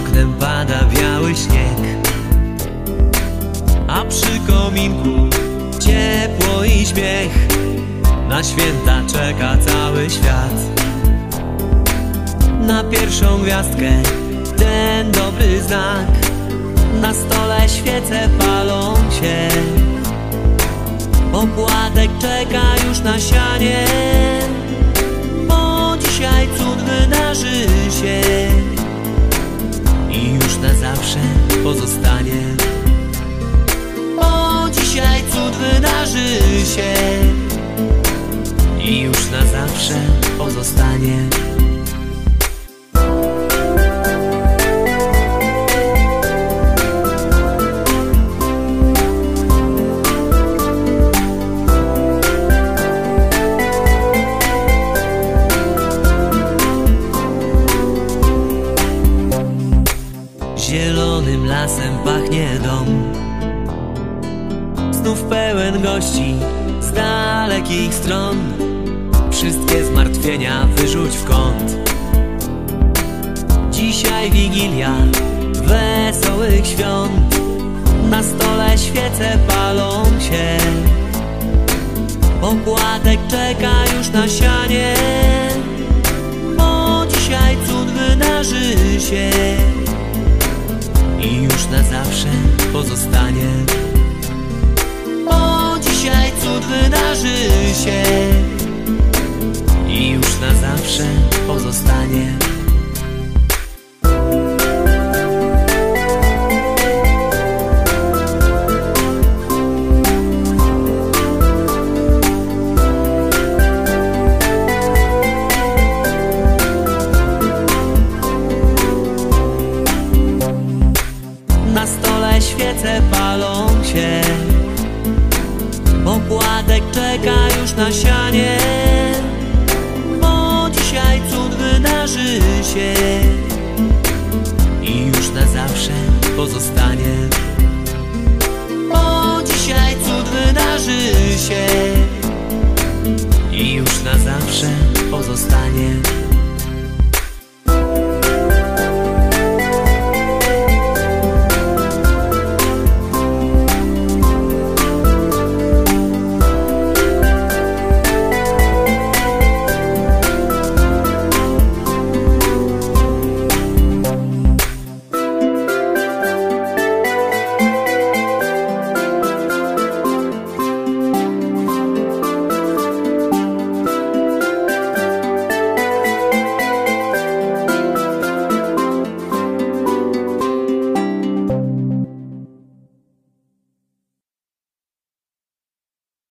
oknem pada biały śnieg. A przy kominku ciepło i śmiech. Na święta czeka cały świat. Na pierwszą gwiazdkę ten dobry znak. Na stole świece palą się. Opłatek czeka już na sianie. Się I już na zawsze pozostanie. Zielonym lasem pachnie dom Znów pełen gości z dalekich stron. Wszystkie zmartwienia wyrzuć w kąt. Dzisiaj Wigilia wesołych świąt. Na stole świece palą się. Opłatek czeka już na sianie. Bo dzisiaj cud wydarzy się. I już na zawsze pozostanie. Zawsze pozostanie. Na stole świece palą się Opłatek czeka już na sianie I już na zawsze pozostanie. Bo dzisiaj cud wydarzy się I już na zawsze